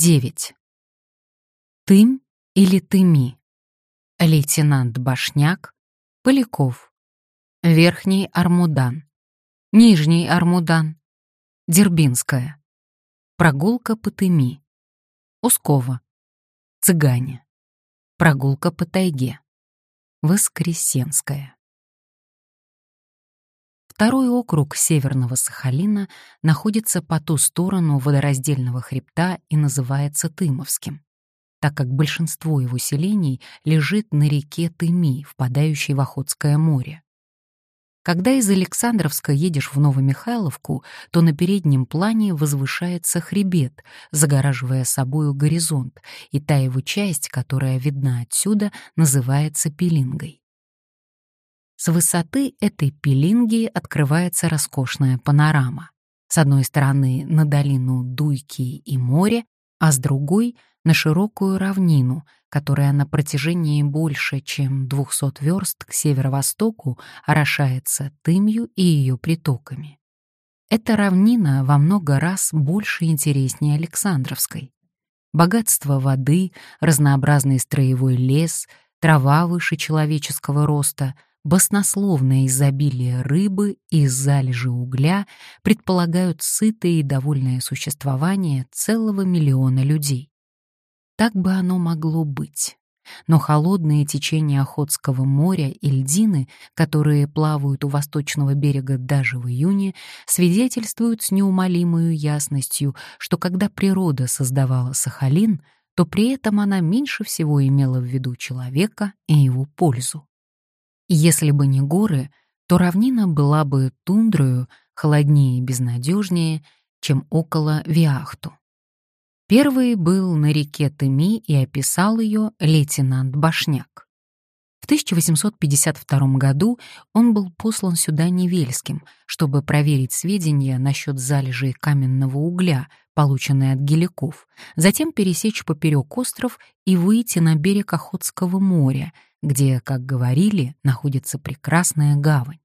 9. Тым или Тыми. Лейтенант Башняк. Поляков. Верхний Армудан. Нижний Армудан. Дербинская. Прогулка по Тыми. Ускова. Цыгане. Прогулка по тайге. Воскресенская. Второй округ Северного Сахалина находится по ту сторону водораздельного хребта и называется Тымовским, так как большинство его селений лежит на реке Тыми, впадающей в Охотское море. Когда из Александровска едешь в Новомихайловку, то на переднем плане возвышается хребет, загораживая собою горизонт, и та его часть, которая видна отсюда, называется Пелингой. С высоты этой пилинги открывается роскошная панорама. С одной стороны на долину Дуйки и море, а с другой — на широкую равнину, которая на протяжении больше, чем 200 верст к северо-востоку орошается Тымью и ее притоками. Эта равнина во много раз больше и интереснее Александровской. Богатство воды, разнообразный строевой лес, трава выше человеческого роста — баснословное изобилие рыбы и залежи угля предполагают сытое и довольное существование целого миллиона людей. Так бы оно могло быть. Но холодные течения Охотского моря и льдины, которые плавают у восточного берега даже в июне, свидетельствуют с неумолимой ясностью, что когда природа создавала Сахалин, то при этом она меньше всего имела в виду человека и его пользу. Если бы не горы, то равнина была бы тундрою, холоднее и безнадежнее, чем около Виахту. Первый был на реке Тыми и описал ее лейтенант Башняк. В 1852 году он был послан сюда Невельским, чтобы проверить сведения насчет залежей каменного угля, полученные от геликов, затем пересечь поперек остров и выйти на берег Охотского моря — где, как говорили, находится прекрасная гавань.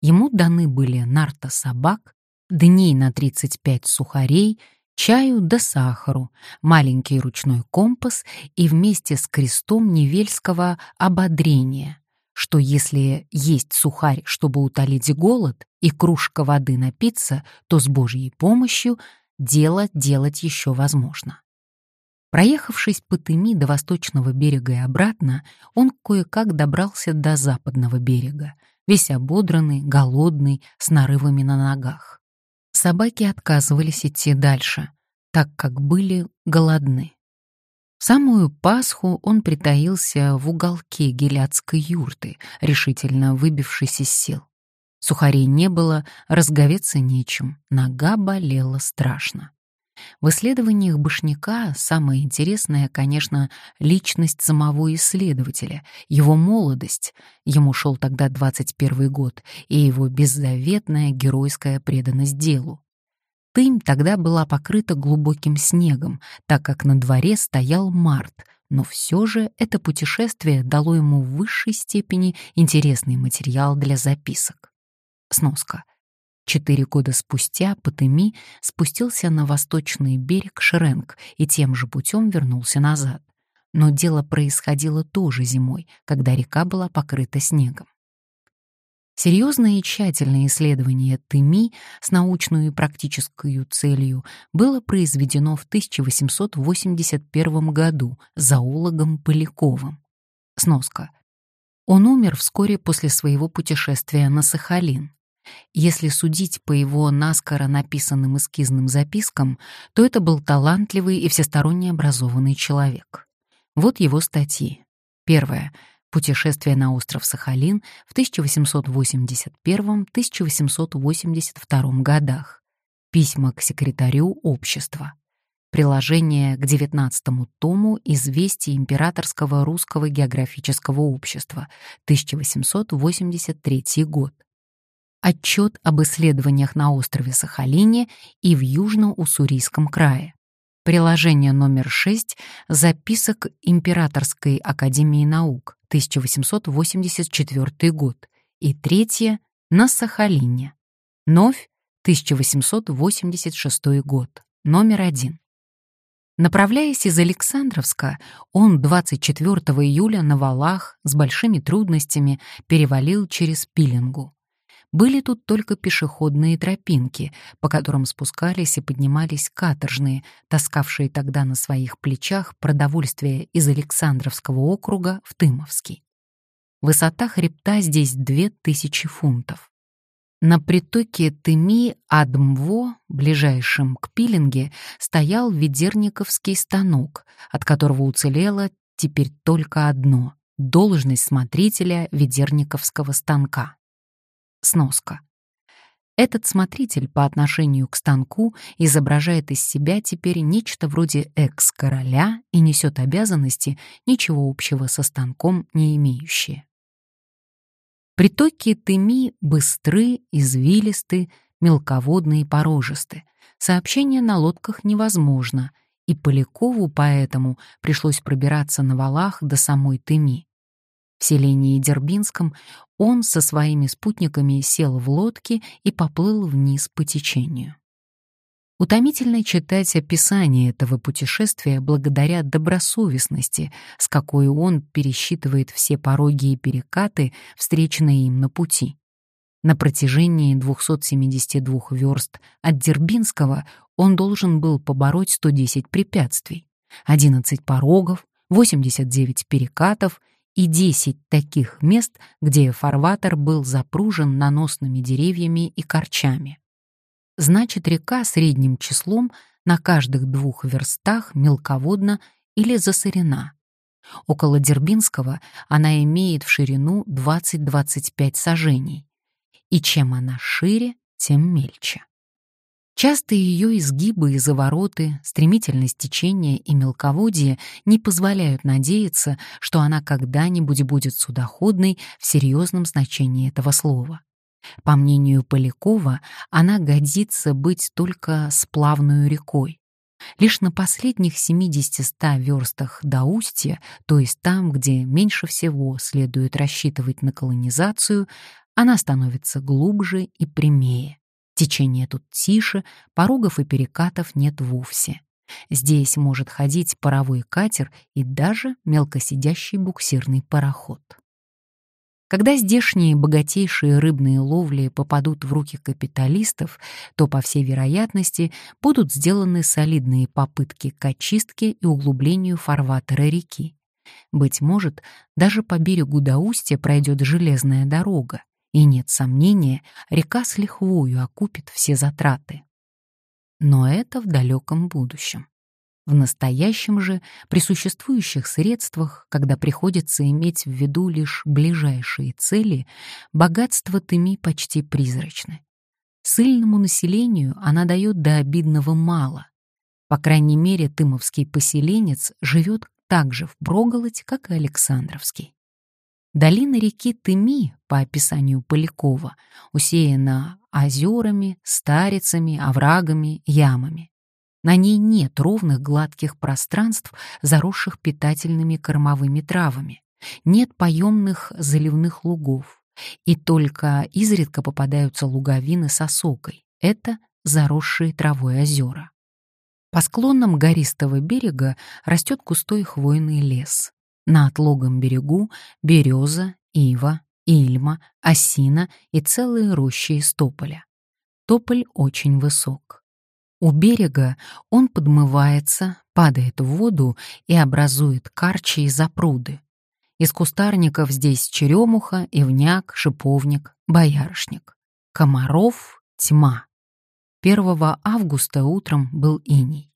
Ему даны были нарта собак, дней на 35 сухарей, чаю да сахару, маленький ручной компас и вместе с крестом невельского ободрения, что если есть сухарь, чтобы утолить голод, и кружка воды напиться, то с Божьей помощью дело делать еще возможно. Проехавшись по Тыми до восточного берега и обратно, он кое-как добрался до западного берега, весь ободранный, голодный, с нарывами на ногах. Собаки отказывались идти дальше, так как были голодны. В самую Пасху он притаился в уголке геляцкой юрты, решительно выбившись из сил. Сухарей не было, разговеться нечем, нога болела страшно. В исследованиях Башняка самое интересное, конечно, личность самого исследователя, его молодость, ему шел тогда 21 год, и его беззаветная геройская преданность делу. Тынь тогда была покрыта глубоким снегом, так как на дворе стоял март, но все же это путешествие дало ему в высшей степени интересный материал для записок. Сноска. Четыре года спустя Патыми спустился на восточный берег Шеренг и тем же путем вернулся назад. Но дело происходило тоже зимой, когда река была покрыта снегом. Серьезное и тщательное исследование Тыми с научной и практической целью было произведено в 1881 году зоологом Поляковым. Сноска. Он умер вскоре после своего путешествия на Сахалин. Если судить по его наскоро написанным эскизным запискам, то это был талантливый и всесторонне образованный человек. Вот его статьи. Первое. Путешествие на остров Сахалин в 1881-1882 годах. Письма к секретарю общества. Приложение к 19 тому «Известий Императорского русского географического общества», 1883 год отчет об исследованиях на острове Сахалине и в Южно-Уссурийском крае. Приложение номер 6 записок Императорской академии наук, 1884 год. И третье на Сахалине. Новь, 1886 год. Номер один. Направляясь из Александровска, он 24 июля на валах с большими трудностями перевалил через Пилингу. Были тут только пешеходные тропинки, по которым спускались и поднимались каторжные, таскавшие тогда на своих плечах продовольствие из Александровского округа в Тымовский. Высота хребта здесь 2000 фунтов. На притоке Тыми-Адмво, ближайшем к Пилинге, стоял ведерниковский станок, от которого уцелело теперь только одно — должность смотрителя ведерниковского станка. Сноска. Этот смотритель по отношению к станку изображает из себя теперь нечто вроде экс-короля и несет обязанности, ничего общего со станком не имеющие. Притоки Тыми быстры, извилисты, мелководные и порожисты. Сообщение на лодках невозможно, и Полякову поэтому пришлось пробираться на валах до самой Тыми. В селении Дербинском он со своими спутниками сел в лодки и поплыл вниз по течению. Утомительно читать описание этого путешествия благодаря добросовестности, с какой он пересчитывает все пороги и перекаты, встреченные им на пути. На протяжении 272 верст от Дербинского он должен был побороть 110 препятствий, 11 порогов, 89 перекатов и 10 таких мест, где фарватер был запружен наносными деревьями и корчами значит река средним числом на каждых двух верстах мелководна или засорена. Около Дербинского она имеет в ширину 20-25 сажений, и чем она шире, тем мельче. Часто ее изгибы и завороты, стремительность течения и мелководье не позволяют надеяться, что она когда-нибудь будет судоходной в серьезном значении этого слова. По мнению Полякова, она годится быть только сплавную рекой. Лишь на последних 70-100 верстах до устья, то есть там, где меньше всего следует рассчитывать на колонизацию, она становится глубже и прямее. Течение тут тише, порогов и перекатов нет вовсе. Здесь может ходить паровой катер и даже мелкосидящий буксирный пароход. Когда здешние богатейшие рыбные ловли попадут в руки капиталистов, то, по всей вероятности, будут сделаны солидные попытки к очистке и углублению фарватера реки. Быть может, даже по берегу до устья пройдет железная дорога, и нет сомнения, река с лихвою окупит все затраты. Но это в далеком будущем. В настоящем же, при существующих средствах, когда приходится иметь в виду лишь ближайшие цели, богатство Тыми почти призрачны. Сыльному населению она дает до обидного мало. По крайней мере, тымовский поселенец живет так же впроголодь, как и Александровский. Долина реки Тыми, по описанию Полякова, усеяна озерами, старицами, оврагами, ямами. На ней нет ровных гладких пространств, заросших питательными кормовыми травами. Нет поемных заливных лугов. И только изредка попадаются луговины с осокой. Это заросшие травой озера. По склонам гористого берега растет густой хвойный лес. На отлогом берегу береза, ива, ильма, осина и целые рощи из тополя. Тополь очень высок. У берега он подмывается, падает в воду и образует карчи и запруды. Из кустарников здесь черемуха, ивняк, шиповник, боярышник. Комаров — тьма. 1 августа утром был иней.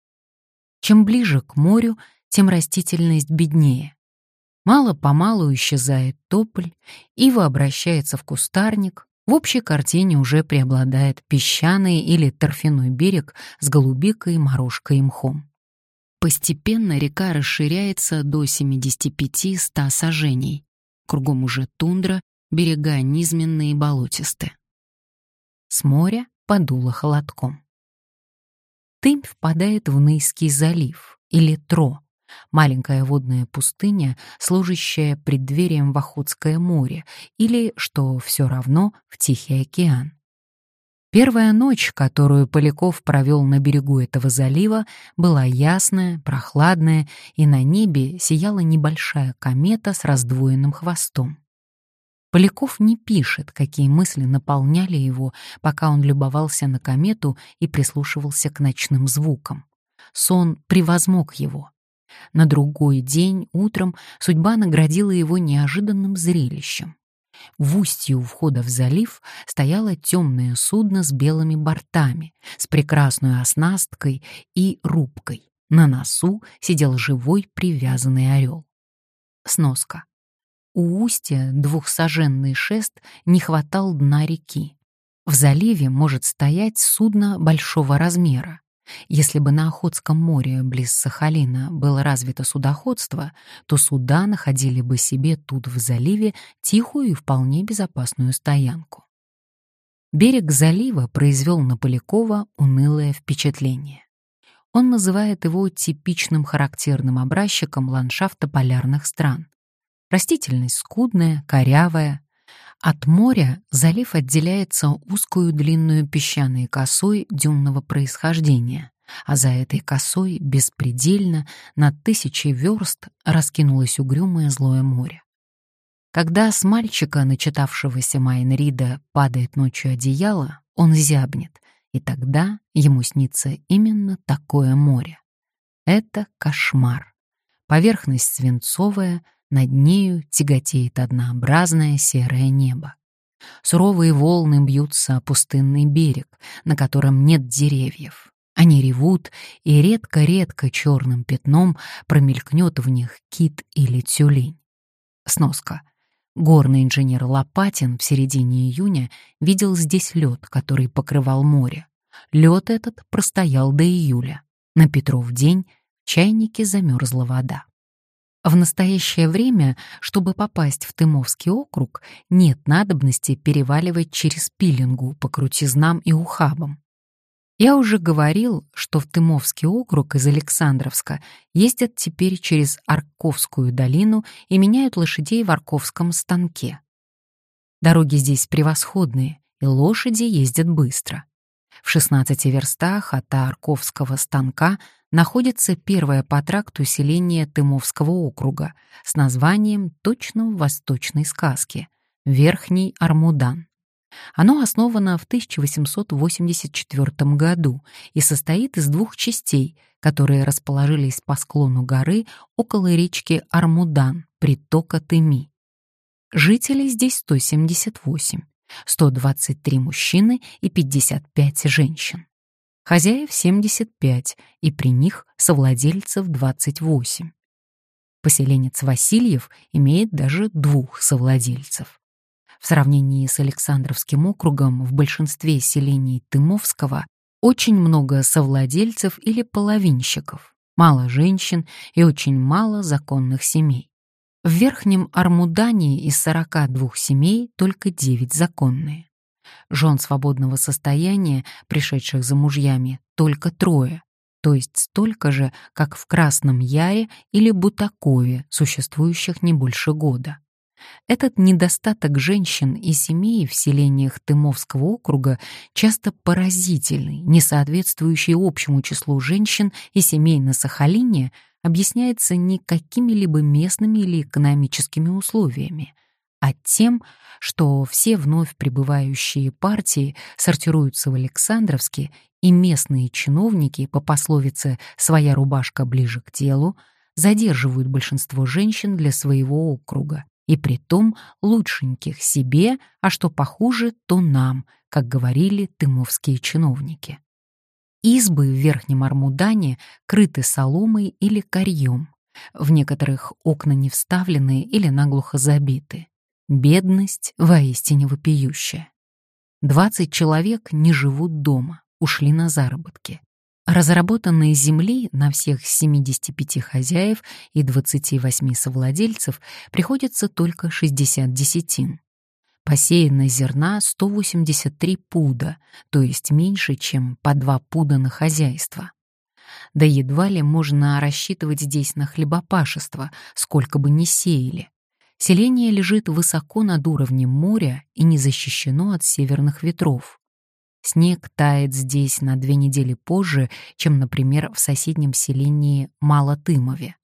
Чем ближе к морю, тем растительность беднее. Мало-помалу исчезает тополь, ива обращается в кустарник, в общей картине уже преобладает песчаный или торфяной берег с голубикой, морожкой и мхом. Постепенно река расширяется до 75-100 сажений. Кругом уже тундра, берега низменные и болотисты. С моря подуло холодком. Тымь впадает в Нейский залив, или Тро, маленькая водная пустыня, служащая преддверием в Охотское море или, что все равно, в Тихий океан. Первая ночь, которую Поляков провел на берегу этого залива, была ясная, прохладная, и на небе сияла небольшая комета с раздвоенным хвостом. Поляков не пишет, какие мысли наполняли его, пока он любовался на комету и прислушивался к ночным звукам. Сон превозмог его. На другой день, утром, судьба наградила его неожиданным зрелищем. В устье у входа в залив стояло темное судно с белыми бортами, с прекрасной оснасткой и рубкой. На носу сидел живой привязанный орел. Сноска. У устья двухсоженный шест не хватал дна реки. В заливе может стоять судно большого размера. Если бы на Охотском море близ Сахалина было развито судоходство, то суда находили бы себе тут в заливе тихую и вполне безопасную стоянку. Берег залива произвел на Полякова унылое впечатление. Он называет его типичным характерным образчиком ландшафта полярных стран. Растительность скудная, корявая. От моря залив отделяется узкую длинную песчаной косой дюнного происхождения, а за этой косой беспредельно на тысячи верст раскинулось угрюмое злое море. Когда с мальчика, начитавшегося Майнрида, падает ночью одеяло, он зябнет, и тогда ему снится именно такое море. Это кошмар. Поверхность свинцовая, над нею тяготеет однообразное серое небо. Суровые волны бьются о пустынный берег, на котором нет деревьев. Они ревут, и редко-редко черным пятном промелькнет в них кит или тюлень. Сноска. Горный инженер Лопатин в середине июня видел здесь лед, который покрывал море. Лед этот простоял до июля. На Петров день в чайнике замерзла вода. В настоящее время, чтобы попасть в Тымовский округ, нет надобности переваливать через пилингу по крутизнам и ухабам. Я уже говорил, что в Тымовский округ из Александровска ездят теперь через Арковскую долину и меняют лошадей в Арковском станке. Дороги здесь превосходные, и лошади ездят быстро. В 16 верстах от Арковского станка находится первое по тракту селение Тымовского округа с названием точно восточной сказке — Верхний Армудан. Оно основано в 1884 году и состоит из двух частей, которые расположились по склону горы около речки Армудан, притока Тыми. Жителей здесь 178, 123 мужчины и 55 женщин хозяев 75, и при них совладельцев 28. Поселенец Васильев имеет даже двух совладельцев. В сравнении с Александровским округом в большинстве селений Тымовского очень много совладельцев или половинщиков, мало женщин и очень мало законных семей. В Верхнем Армудане из 42 семей только 9 законные. Жен свободного состояния, пришедших за мужьями, только трое, то есть столько же, как в Красном Яре или Бутакове, существующих не больше года. Этот недостаток женщин и семей в селениях Тымовского округа часто поразительный, не соответствующий общему числу женщин и семей на Сахалине, объясняется не какими-либо местными или экономическими условиями, а тем, что все вновь прибывающие партии сортируются в Александровске, и местные чиновники, по пословице «своя рубашка ближе к телу», задерживают большинство женщин для своего округа, и притом лучшеньких себе, а что похуже, то нам, как говорили тымовские чиновники. Избы в Верхнем Армудане крыты соломой или корьем, в некоторых окна не вставлены или наглухо забиты. Бедность воистине вопиющая. 20 человек не живут дома, ушли на заработки. Разработанные земли на всех 75 хозяев и 28 совладельцев приходится только 60 десятин. Посеяно зерна 183 пуда, то есть меньше, чем по 2 пуда на хозяйство. Да едва ли можно рассчитывать здесь на хлебопашество, сколько бы ни сеяли. Селение лежит высоко над уровнем моря и не защищено от северных ветров. Снег тает здесь на две недели позже, чем, например, в соседнем селении Малотымове.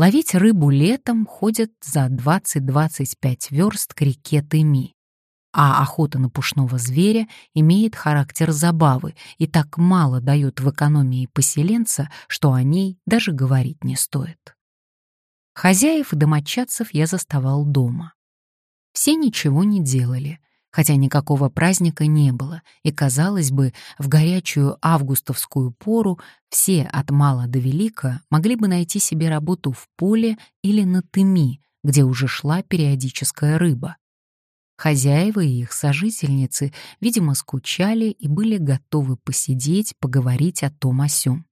Ловить рыбу летом ходят за 20-25 верст к реке Тыми. А охота на пушного зверя имеет характер забавы и так мало дает в экономии поселенца, что о ней даже говорить не стоит. Хозяев и домочадцев я заставал дома. Все ничего не делали — хотя никакого праздника не было, и, казалось бы, в горячую августовскую пору все от мала до велика могли бы найти себе работу в поле или на тыми, где уже шла периодическая рыба. Хозяева и их сожительницы, видимо, скучали и были готовы посидеть, поговорить о том о сём.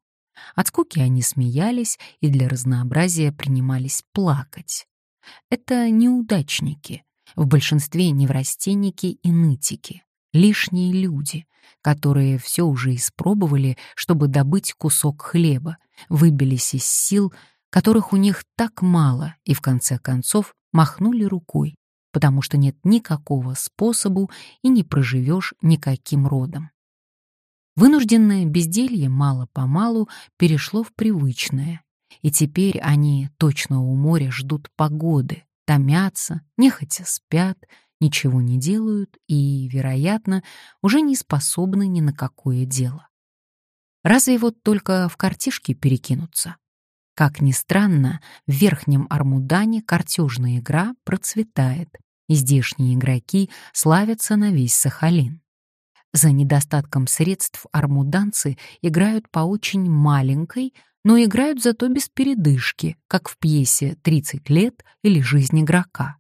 От скуки они смеялись и для разнообразия принимались плакать. Это неудачники, в большинстве неврастенники и нытики, лишние люди, которые все уже испробовали, чтобы добыть кусок хлеба, выбились из сил, которых у них так мало, и в конце концов махнули рукой, потому что нет никакого способу и не проживешь никаким родом. Вынужденное безделье мало-помалу перешло в привычное, и теперь они точно у моря ждут погоды, томятся, нехотя спят, ничего не делают и, вероятно, уже не способны ни на какое дело. Разве вот только в картишки перекинуться? Как ни странно, в Верхнем Армудане картежная игра процветает, и здешние игроки славятся на весь Сахалин. За недостатком средств армуданцы играют по очень маленькой, но играют зато без передышки, как в пьесе «30 лет» или «Жизнь игрока».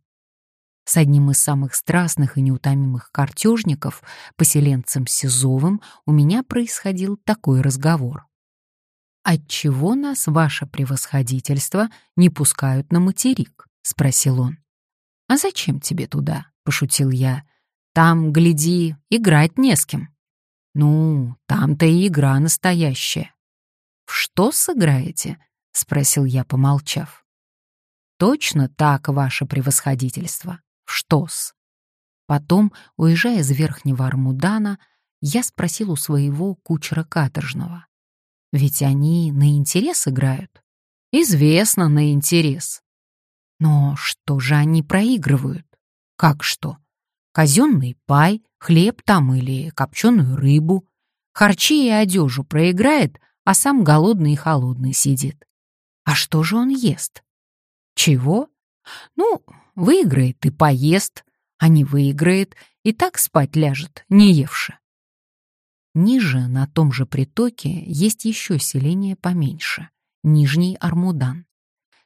С одним из самых страстных и неутомимых картежников, поселенцем Сизовым, у меня происходил такой разговор. «Отчего нас, ваше превосходительство, не пускают на материк?» — спросил он. «А зачем тебе туда?» — пошутил я. «Там, гляди, играть не с кем». «Ну, там-то и игра настоящая. «В что сыграете?» — спросил я, помолчав. «Точно так, ваше превосходительство. В что-с?» Потом, уезжая из Верхнего Армудана, я спросил у своего кучера каторжного. «Ведь они на интерес играют?» «Известно, на интерес». «Но что же они проигрывают?» «Как что? Казенный пай, хлеб там или копченую рыбу. Харчи и одежу проиграет, а сам голодный и холодный сидит. А что же он ест? Чего? Ну, выиграет и поест, а не выиграет, и так спать ляжет, не евши. Ниже, на том же притоке, есть еще селение поменьше — Нижний Армудан.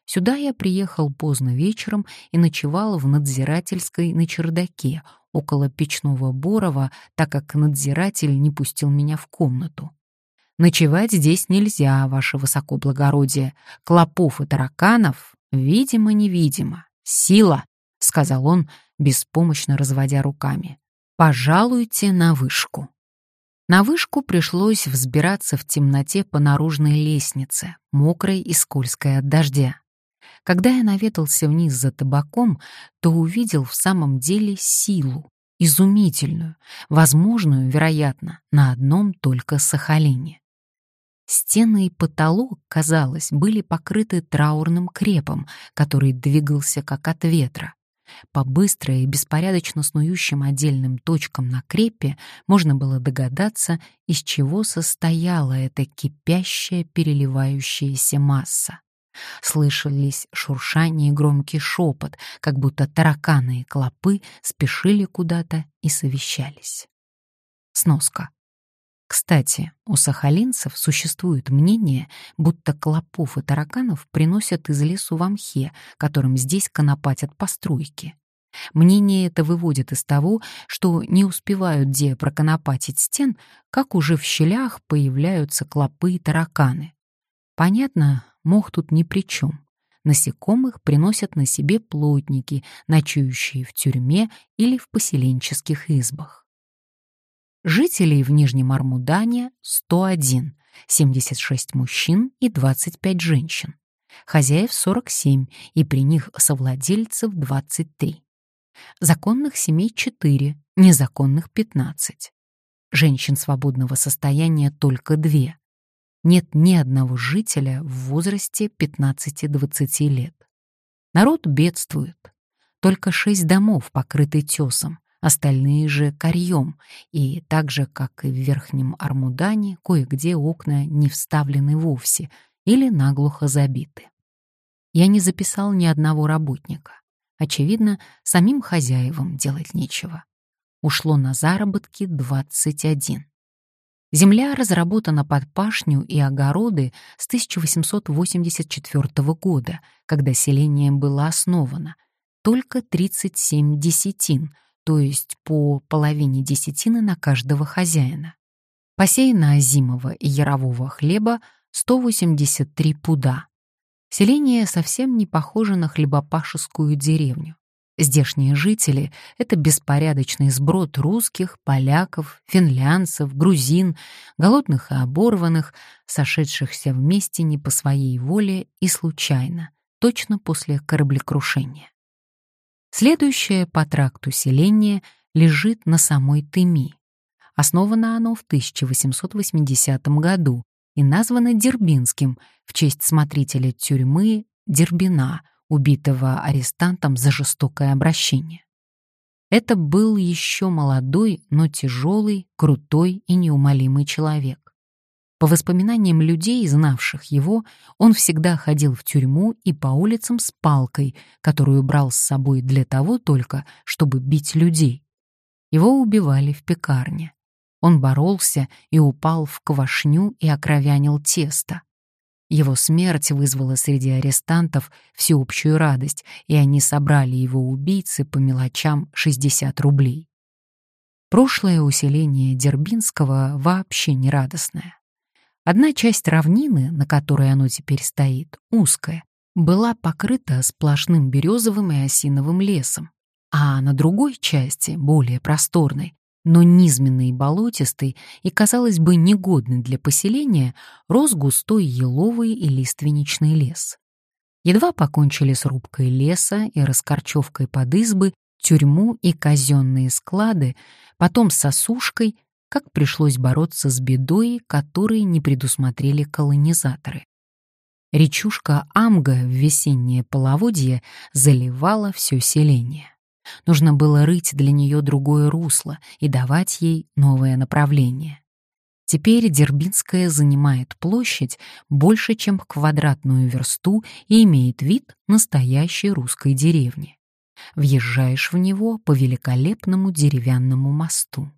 Сюда я приехал поздно вечером и ночевал в надзирательской на чердаке, около печного Борова, так как надзиратель не пустил меня в комнату. Ночевать здесь нельзя, ваше высокоблагородие. Клопов и тараканов, видимо-невидимо. Сила, — сказал он, беспомощно разводя руками. «Пожалуйте на вышку». На вышку пришлось взбираться в темноте по наружной лестнице, мокрой и скользкой от дождя. Когда я наведался вниз за табаком, то увидел в самом деле силу, изумительную, возможную, вероятно, на одном только Сахалине. Стены и потолок, казалось, были покрыты траурным крепом, который двигался как от ветра. По быстро и беспорядочно снующим отдельным точкам на крепе можно было догадаться, из чего состояла эта кипящая, переливающаяся масса. Слышались шуршание и громкий шепот, как будто тараканы и клопы спешили куда-то и совещались. Сноска. Кстати, у сахалинцев существует мнение, будто клопов и тараканов приносят из лесу в мхе, которым здесь конопатят постройки. Мнение это выводит из того, что не успевают где проконопатить стен, как уже в щелях появляются клопы и тараканы. Понятно, мох тут ни при чем. Насекомых приносят на себе плотники, ночующие в тюрьме или в поселенческих избах. Жителей в Нижнем Армудане 101, 76 мужчин и 25 женщин. Хозяев 47, и при них совладельцев 23. Законных семей 4, незаконных 15. Женщин свободного состояния только две. Нет ни одного жителя в возрасте 15-20 лет. Народ бедствует. Только шесть домов покрыты тесом, остальные же корьем, и так же, как и в Верхнем Армудане, кое-где окна не вставлены вовсе или наглухо забиты. Я не записал ни одного работника. Очевидно, самим хозяевам делать нечего. Ушло на заработки 21. Земля разработана под пашню и огороды с 1884 года, когда селение было основано. Только 37 десятин, то есть по половине десятины на каждого хозяина. Посеяно озимого и ярового хлеба 183 пуда. Селение совсем не похоже на хлебопашескую деревню. Здешние жители — это беспорядочный сброд русских, поляков, финлянцев, грузин, голодных и оборванных, сошедшихся вместе не по своей воле и случайно, точно после кораблекрушения. Следующее по тракту селение лежит на самой Тыми. Основано оно в 1880 году и названо Дербинским в честь смотрителя тюрьмы Дербина, убитого арестантом за жестокое обращение. Это был еще молодой, но тяжелый, крутой и неумолимый человек. По воспоминаниям людей, знавших его, он всегда ходил в тюрьму и по улицам с палкой, которую брал с собой для того только, чтобы бить людей. Его убивали в пекарне. Он боролся и упал в квашню и окровянил тесто. Его смерть вызвала среди арестантов всеобщую радость, и они собрали его убийцы по мелочам 60 рублей. Прошлое усиление Дербинского вообще не радостное. Одна часть равнины, на которой оно теперь стоит, узкая, была покрыта сплошным березовым и осиновым лесом, а на другой части, более просторной, но низменный и болотистый и, казалось бы, негодный для поселения, рос густой еловый и лиственничный лес. Едва покончили с рубкой леса и раскорчевкой под избы, тюрьму и казенные склады, потом с осушкой, как пришлось бороться с бедой, которой не предусмотрели колонизаторы. Речушка Амга в весеннее половодье заливала все селение. Нужно было рыть для нее другое русло и давать ей новое направление. Теперь Дербинская занимает площадь больше, чем квадратную версту и имеет вид настоящей русской деревни. Въезжаешь в него по великолепному деревянному мосту.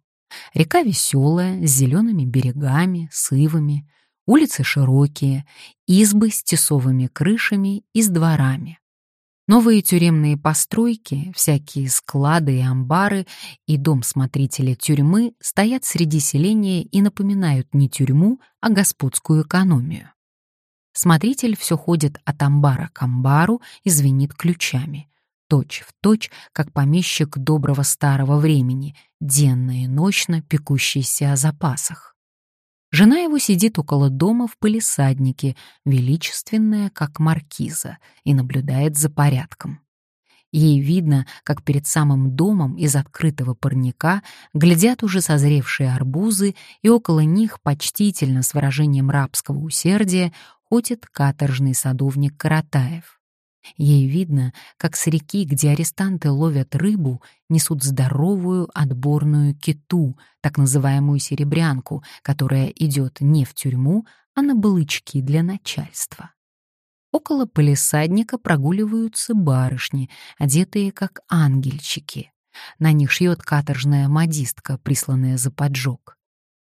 Река веселая, с зелеными берегами, сывами, улицы широкие, избы с тесовыми крышами и с дворами. Новые тюремные постройки, всякие склады и амбары и дом смотрителя тюрьмы стоят среди селения и напоминают не тюрьму, а господскую экономию. Смотритель все ходит от амбара к амбару и звенит ключами точь в точь, как помещик доброго старого времени, денно и ночно пекущийся о запасах. Жена его сидит около дома в палисаднике, величественная, как маркиза, и наблюдает за порядком. Ей видно, как перед самым домом из открытого парника глядят уже созревшие арбузы, и около них почтительно с выражением рабского усердия ходит каторжный садовник Каратаев. Ей видно, как с реки, где арестанты ловят рыбу, несут здоровую отборную киту, так называемую серебрянку, которая идет не в тюрьму, а на балычки для начальства. Около полисадника прогуливаются барышни, одетые как ангельчики. На них шьет каторжная модистка, присланная за поджог.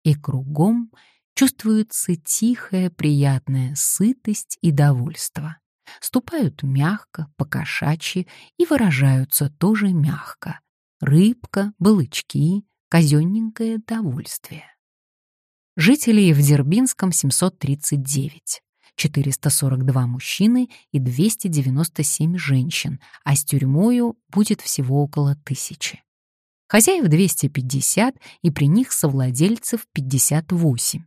И кругом чувствуется тихая, приятная сытость и довольство ступают мягко, покошачьи и выражаются тоже мягко. Рыбка, балычки, казенненькое довольствие. Жителей в Дербинском 739. 442 мужчины и 297 женщин, а с тюрьмою будет всего около тысячи. Хозяев 250, и при них совладельцев 58.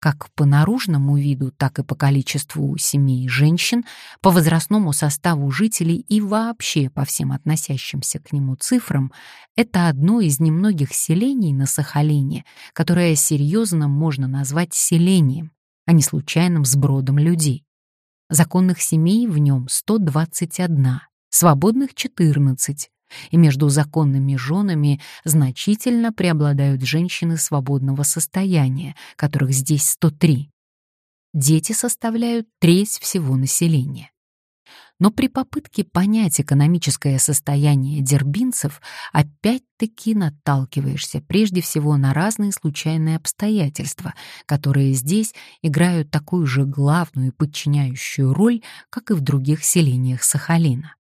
Как по наружному виду, так и по количеству семей женщин, по возрастному составу жителей и вообще по всем относящимся к нему цифрам, это одно из немногих селений на Сахалине, которое серьезно можно назвать селением, а не случайным сбродом людей. Законных семей в нем 121, свободных — 14, и между законными женами значительно преобладают женщины свободного состояния, которых здесь 103. Дети составляют треть всего населения. Но при попытке понять экономическое состояние дербинцев опять-таки наталкиваешься прежде всего на разные случайные обстоятельства, которые здесь играют такую же главную и подчиняющую роль, как и в других селениях Сахалина.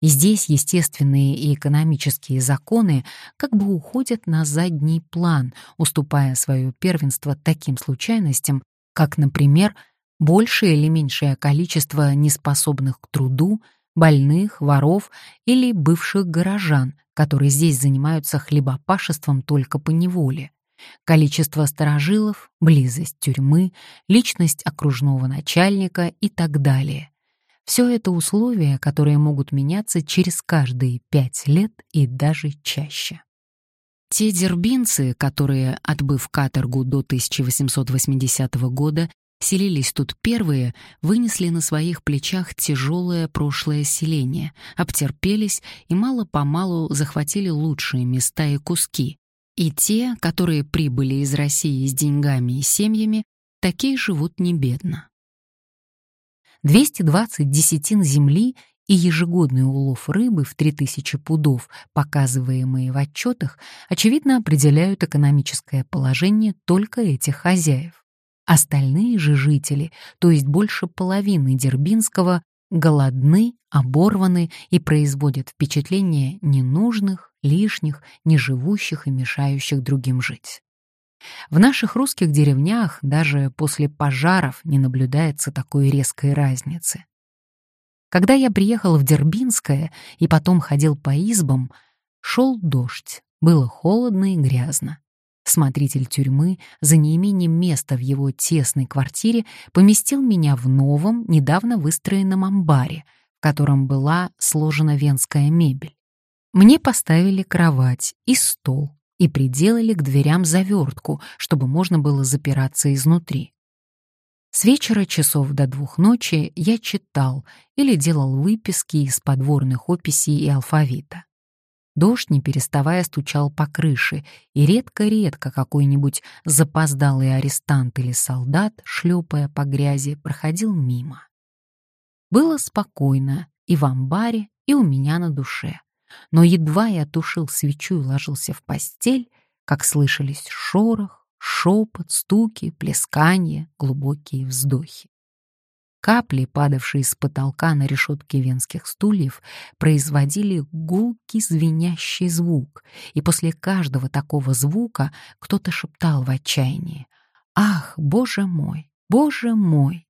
И здесь естественные и экономические законы как бы уходят на задний план, уступая свое первенство таким случайностям, как, например, большее или меньшее количество неспособных к труду, больных, воров или бывших горожан, которые здесь занимаются хлебопашеством только по неволе, количество сторожилов, близость тюрьмы, личность окружного начальника и так далее. Все это условия, которые могут меняться через каждые пять лет и даже чаще. Те дербинцы, которые, отбыв каторгу до 1880 года, селились тут первые, вынесли на своих плечах тяжелое прошлое селение, обтерпелись и мало-помалу захватили лучшие места и куски. И те, которые прибыли из России с деньгами и семьями, такие живут не бедно. 220 десятин земли и ежегодный улов рыбы в 3000 пудов, показываемые в отчетах, очевидно определяют экономическое положение только этих хозяев. Остальные же жители, то есть больше половины Дербинского, голодны, оборваны и производят впечатление ненужных, лишних, неживущих и мешающих другим жить. В наших русских деревнях даже после пожаров не наблюдается такой резкой разницы. Когда я приехал в Дербинское и потом ходил по избам, шел дождь, было холодно и грязно. Смотритель тюрьмы за неимением места в его тесной квартире поместил меня в новом, недавно выстроенном амбаре, в котором была сложена венская мебель. Мне поставили кровать и стол, и приделали к дверям завертку, чтобы можно было запираться изнутри. С вечера часов до двух ночи я читал или делал выписки из подворных описей и алфавита. Дождь, не переставая, стучал по крыше, и редко-редко какой-нибудь запоздалый арестант или солдат, шлепая по грязи, проходил мимо. Было спокойно и в амбаре, и у меня на душе. Но едва я тушил свечу и ложился в постель, как слышались шорох, шепот, стуки, плесканье, глубокие вздохи. Капли, падавшие с потолка на решетки венских стульев, производили гулкий звенящий звук, и после каждого такого звука кто-то шептал в отчаянии «Ах, боже мой, боже мой!»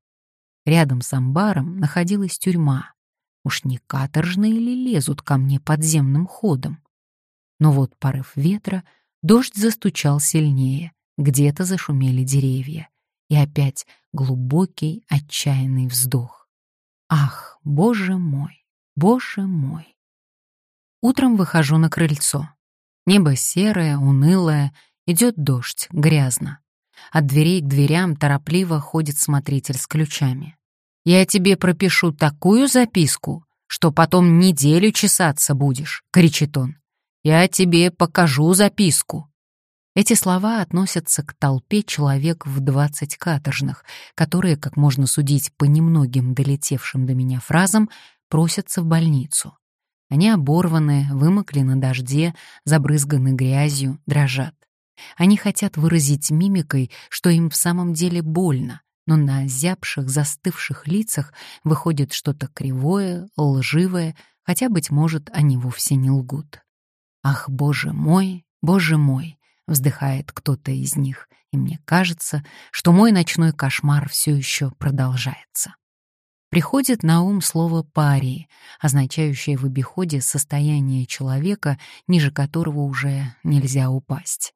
Рядом с амбаром находилась тюрьма, Уж не каторжные ли лезут ко мне подземным ходом? Но вот порыв ветра, дождь застучал сильнее, где-то зашумели деревья. И опять глубокий отчаянный вздох. Ах, боже мой, боже мой. Утром выхожу на крыльцо. Небо серое, унылое, идет дождь, грязно. От дверей к дверям торопливо ходит смотритель с ключами. Я тебе пропишу такую записку, что потом неделю чесаться будешь», — кричит он. «Я тебе покажу записку». Эти слова относятся к толпе человек в двадцать каторжных, которые, как можно судить по немногим долетевшим до меня фразам, просятся в больницу. Они оборваны, вымокли на дожде, забрызганы грязью, дрожат. Они хотят выразить мимикой, что им в самом деле больно, но на озябших, застывших лицах выходит что-то кривое, лживое, хотя, быть может, они вовсе не лгут. «Ах, боже мой, боже мой!» — вздыхает кто-то из них, и мне кажется, что мой ночной кошмар все еще продолжается. Приходит на ум слово «парии», означающее в обиходе состояние человека, ниже которого уже нельзя упасть.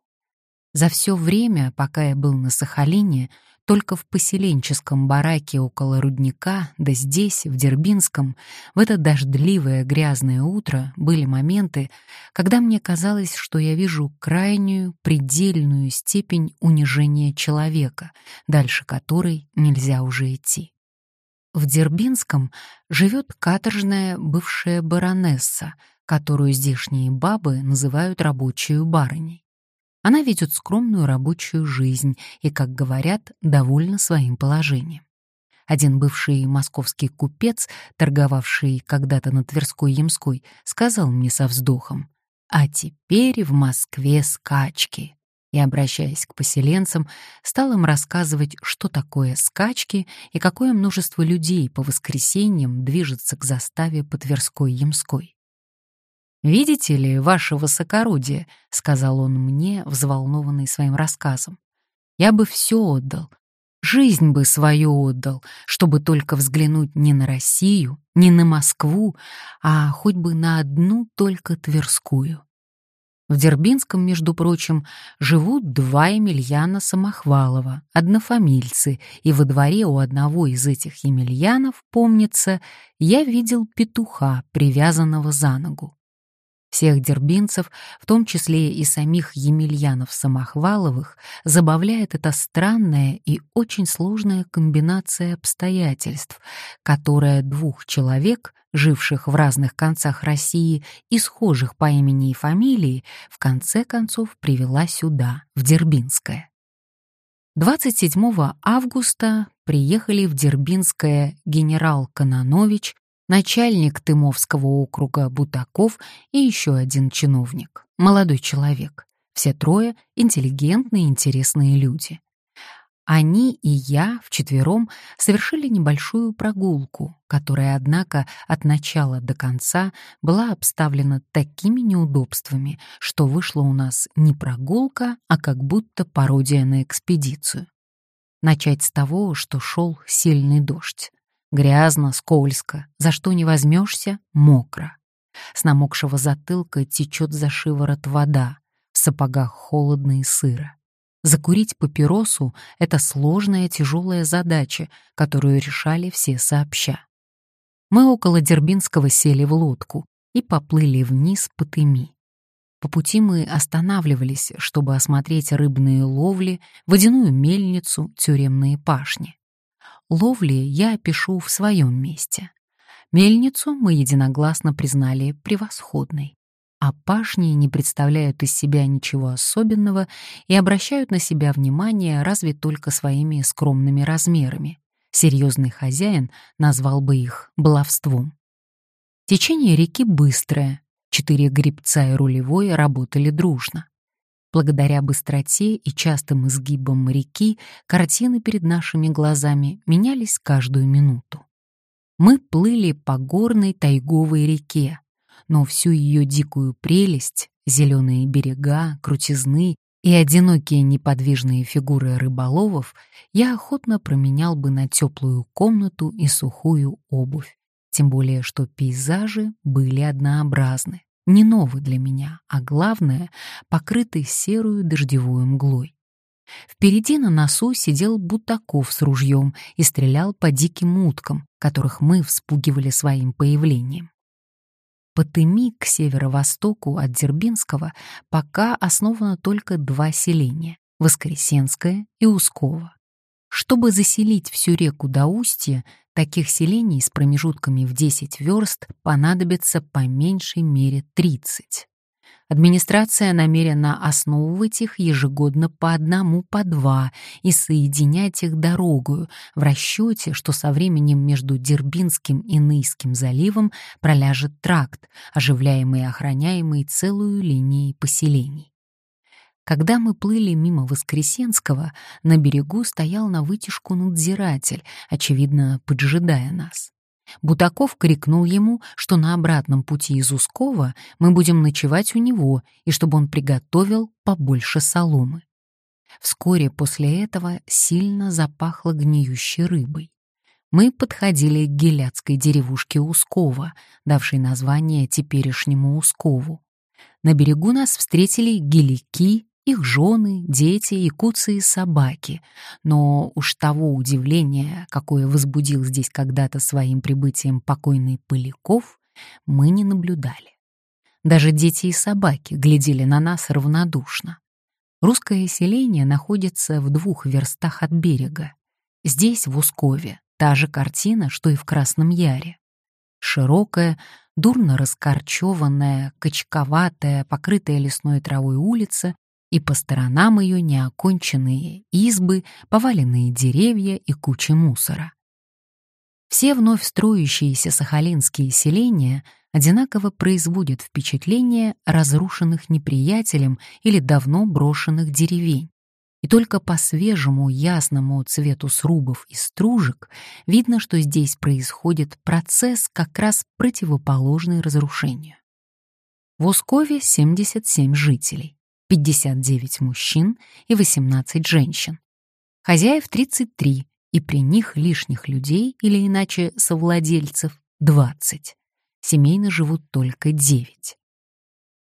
За все время, пока я был на Сахалине, Только в поселенческом бараке около рудника, да здесь, в Дербинском, в это дождливое грязное утро были моменты, когда мне казалось, что я вижу крайнюю, предельную степень унижения человека, дальше которой нельзя уже идти. В Дербинском живет каторжная бывшая баронесса, которую здешние бабы называют рабочую барыней. Она ведет скромную рабочую жизнь и, как говорят, довольна своим положением. Один бывший московский купец, торговавший когда-то на Тверской Ямской, сказал мне со вздохом, «А теперь в Москве скачки». И, обращаясь к поселенцам, стал им рассказывать, что такое скачки и какое множество людей по воскресеньям движется к заставе по Тверской Ямской. «Видите ли, ваше высокородие», — сказал он мне, взволнованный своим рассказом, — «я бы все отдал, жизнь бы свою отдал, чтобы только взглянуть не на Россию, не на Москву, а хоть бы на одну только Тверскую». В Дербинском, между прочим, живут два Емельяна Самохвалова, однофамильцы, и во дворе у одного из этих Емельянов, помнится, я видел петуха, привязанного за ногу. Всех дербинцев, в том числе и самих Емельянов-Самохваловых, забавляет эта странная и очень сложная комбинация обстоятельств, которая двух человек, живших в разных концах России и схожих по имени и фамилии, в конце концов привела сюда, в Дербинское. 27 августа приехали в Дербинское генерал Кононович начальник Тымовского округа Бутаков и еще один чиновник, молодой человек. Все трое — интеллигентные, интересные люди. Они и я вчетвером совершили небольшую прогулку, которая, однако, от начала до конца была обставлена такими неудобствами, что вышла у нас не прогулка, а как будто пародия на экспедицию. Начать с того, что шел сильный дождь. Грязно, скользко, за что не возьмешься — мокро. С намокшего затылка течет за шиворот вода, в сапогах холодно и сыро. Закурить папиросу — это сложная тяжелая задача, которую решали все сообща. Мы около Дербинского сели в лодку и поплыли вниз по Тыми. По пути мы останавливались, чтобы осмотреть рыбные ловли, водяную мельницу, тюремные пашни ловли я опишу в своем месте. Мельницу мы единогласно признали превосходной, а пашни не представляют из себя ничего особенного и обращают на себя внимание разве только своими скромными размерами. Серьезный хозяин назвал бы их баловством. Течение реки быстрое, четыре гребца и рулевой работали дружно. Благодаря быстроте и частым изгибам реки картины перед нашими глазами менялись каждую минуту. Мы плыли по горной тайговой реке, но всю ее дикую прелесть, зеленые берега, крутизны и одинокие неподвижные фигуры рыболовов я охотно променял бы на теплую комнату и сухую обувь, тем более что пейзажи были однообразны не новый для меня, а главное, покрытый серую дождевую мглой. Впереди на носу сидел Бутаков с ружьем и стрелял по диким уткам, которых мы вспугивали своим появлением. По Тыми к северо-востоку от Дербинского пока основано только два селения — Воскресенское и Узково. Чтобы заселить всю реку до устья, таких селений с промежутками в 10 верст понадобится по меньшей мере 30. Администрация намерена основывать их ежегодно по одному, по два и соединять их дорогою в расчете, что со временем между Дербинским и Нейским заливом проляжет тракт, оживляемый и охраняемый целую линией поселений. Когда мы плыли мимо Воскресенского, на берегу стоял на вытяжку надзиратель, очевидно, поджидая нас. Бутаков крикнул ему, что на обратном пути из Ускова мы будем ночевать у него и чтобы он приготовил побольше соломы. Вскоре после этого сильно запахло гниющей рыбой. Мы подходили к геляцкой деревушке Ускова, давшей название теперешнему Ускову. На берегу нас встретили гелики, их жены, дети и куцые собаки, но уж того удивления, какое возбудил здесь когда-то своим прибытием покойный Поляков, мы не наблюдали. Даже дети и собаки глядели на нас равнодушно. Русское селение находится в двух верстах от берега. Здесь, в Ускове, та же картина, что и в Красном Яре. Широкая, дурно раскорчеванная, качковатая, покрытая лесной травой улица и по сторонам ее неоконченные избы, поваленные деревья и куча мусора. Все вновь строящиеся сахалинские селения одинаково производят впечатление разрушенных неприятелем или давно брошенных деревень. И только по свежему ясному цвету срубов и стружек видно, что здесь происходит процесс как раз противоположный разрушению. В Ускове 77 жителей, 59 мужчин и 18 женщин. Хозяев 33, и при них лишних людей или иначе совладельцев 20 семейно живут только девять.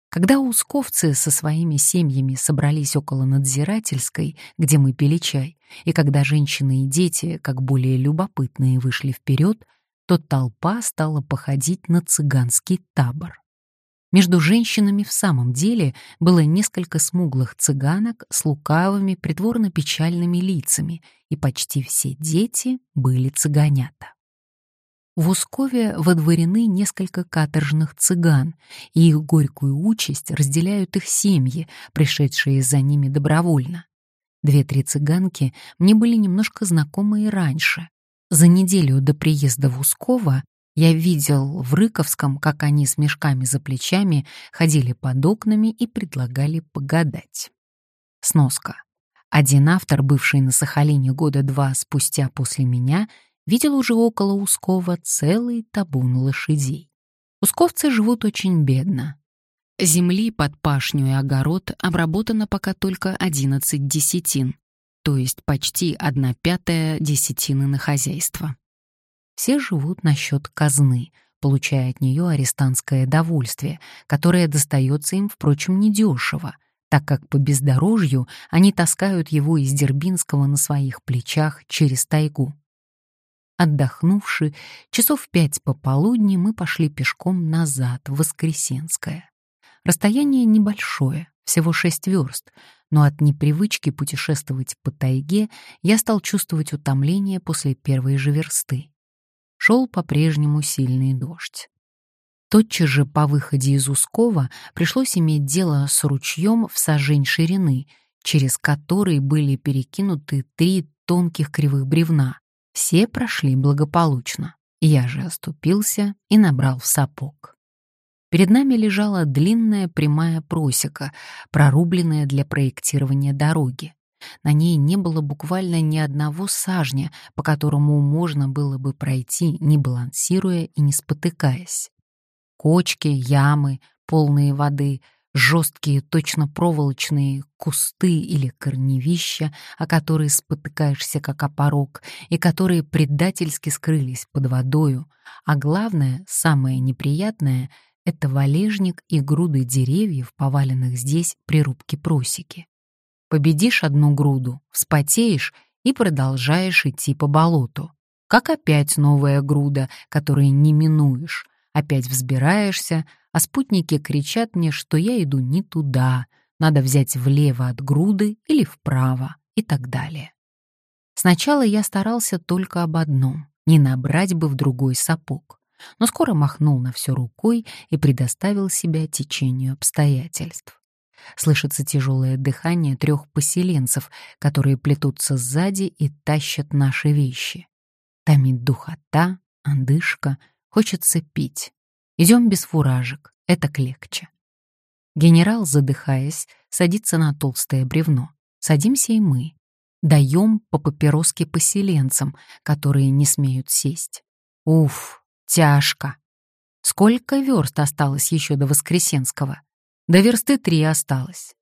Когда усковцы со своими семьями собрались около надзирательской, где мы пили чай, и когда женщины и дети, как более любопытные, вышли вперед, то толпа стала походить на цыганский табор. Между женщинами в самом деле было несколько смуглых цыганок с лукавыми, притворно-печальными лицами, и почти все дети были цыганята. В Ускове водворены несколько каторжных цыган, и их горькую участь разделяют их семьи, пришедшие за ними добровольно. Две-три цыганки мне были немножко знакомы и раньше. За неделю до приезда в Усково я видел в Рыковском, как они с мешками за плечами ходили под окнами и предлагали погадать. Сноска. Один автор, бывший на Сахалине года два спустя после меня, видел уже около Ускова целый табун лошадей. Усковцы живут очень бедно. Земли под пашню и огород обработано пока только 11 десятин, то есть почти одна пятая десятины на хозяйство. Все живут на счет казны, получая от нее арестантское довольствие, которое достается им, впрочем, недешево, так как по бездорожью они таскают его из Дербинского на своих плечах через тайгу. Отдохнувши, часов пять пополудни мы пошли пешком назад, в Воскресенское. Расстояние небольшое, всего шесть верст, но от непривычки путешествовать по тайге я стал чувствовать утомление после первой же версты. Шел по-прежнему сильный дождь. Тотчас же по выходе из Ускова пришлось иметь дело с ручьем в сажень ширины, через который были перекинуты три тонких кривых бревна, все прошли благополучно. Я же оступился и набрал в сапог. Перед нами лежала длинная прямая просека, прорубленная для проектирования дороги. На ней не было буквально ни одного сажня, по которому можно было бы пройти, не балансируя и не спотыкаясь. Кочки, ямы, полные воды — жесткие, точно проволочные кусты или корневища, о которые спотыкаешься как о порог, и которые предательски скрылись под водою, а главное, самое неприятное — это валежник и груды деревьев, поваленных здесь при рубке просеки. Победишь одну груду, вспотеешь и продолжаешь идти по болоту. Как опять новая груда, которую не минуешь, опять взбираешься, а спутники кричат мне, что я иду не туда, надо взять влево от груды или вправо и так далее. Сначала я старался только об одном — не набрать бы в другой сапог, но скоро махнул на все рукой и предоставил себя течению обстоятельств. Слышится тяжелое дыхание трех поселенцев, которые плетутся сзади и тащат наши вещи. Томит духота, одышка, хочется пить. Идем без фуражек, это легче. Генерал, задыхаясь, садится на толстое бревно. Садимся и мы. Даем по папироске поселенцам, которые не смеют сесть. Уф, тяжко. Сколько верст осталось еще до Воскресенского? До версты три осталось.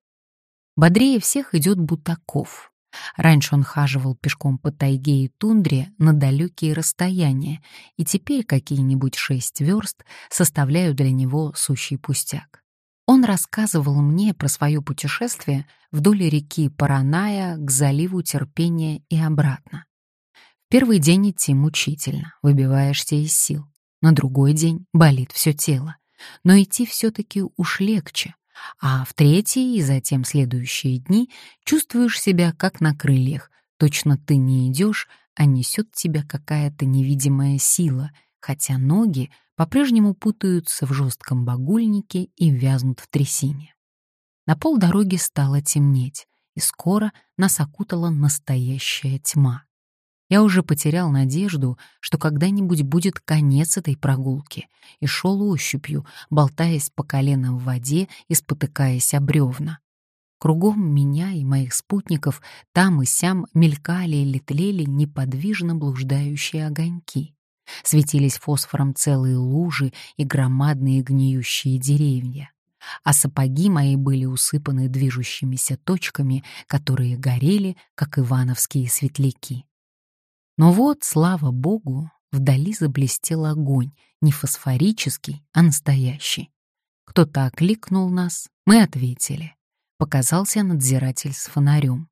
Бодрее всех идет Бутаков. Раньше он хаживал пешком по тайге и тундре на далекие расстояния, и теперь какие-нибудь шесть верст составляют для него сущий пустяк. Он рассказывал мне про свое путешествие вдоль реки Параная к заливу Терпения и обратно. В первый день идти мучительно, выбиваешься из сил. На другой день болит все тело. Но идти все-таки уж легче. А в третий и затем следующие дни чувствуешь себя как на крыльях. Точно ты не идешь, а несет тебя какая-то невидимая сила, хотя ноги по-прежнему путаются в жестком багульнике и вязнут в трясине. На полдороги стало темнеть, и скоро нас окутала настоящая тьма. Я уже потерял надежду, что когда-нибудь будет конец этой прогулки, и шел ощупью, болтаясь по колено в воде и спотыкаясь о бревна. Кругом меня и моих спутников там и сям мелькали или тлели неподвижно блуждающие огоньки. Светились фосфором целые лужи и громадные гниющие деревья. А сапоги мои были усыпаны движущимися точками, которые горели, как ивановские светляки. Но вот, слава богу, вдали заблестел огонь, не фосфорический, а настоящий. Кто-то окликнул нас, мы ответили. Показался надзиратель с фонарем.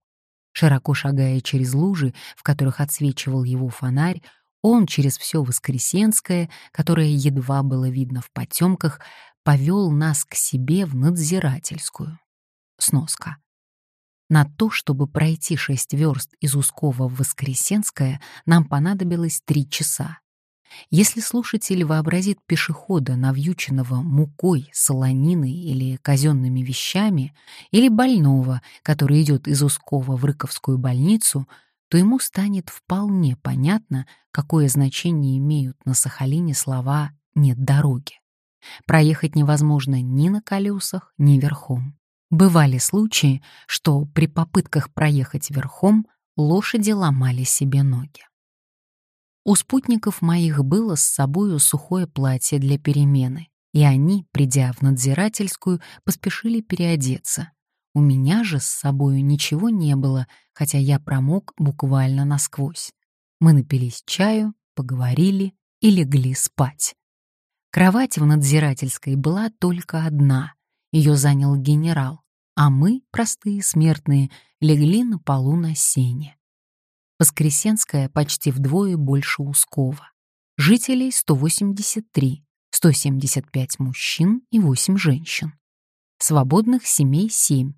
Широко шагая через лужи, в которых отсвечивал его фонарь, он через все Воскресенское, которое едва было видно в потемках, повел нас к себе в надзирательскую. Сноска. На то, чтобы пройти шесть верст из Узкого в Воскресенское, нам понадобилось три часа. Если слушатель вообразит пешехода, навьюченного мукой, солониной или казенными вещами, или больного, который идет из Узкого в Рыковскую больницу — то ему станет вполне понятно, какое значение имеют на Сахалине слова «нет дороги». Проехать невозможно ни на колесах, ни верхом. Бывали случаи, что при попытках проехать верхом лошади ломали себе ноги. У спутников моих было с собою сухое платье для перемены, и они, придя в надзирательскую, поспешили переодеться, у меня же с собою ничего не было, хотя я промок буквально насквозь. Мы напились чаю, поговорили и легли спать. Кровать в надзирательской была только одна. Ее занял генерал, а мы, простые смертные, легли на полу на сене. Воскресенская почти вдвое больше Ускова. Жителей 183, 175 мужчин и 8 женщин. Свободных семей 7,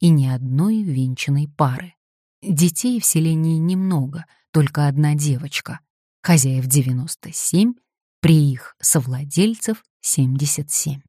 и ни одной венчанной пары. Детей в селении немного, только одна девочка. Хозяев 97, при их совладельцев 77.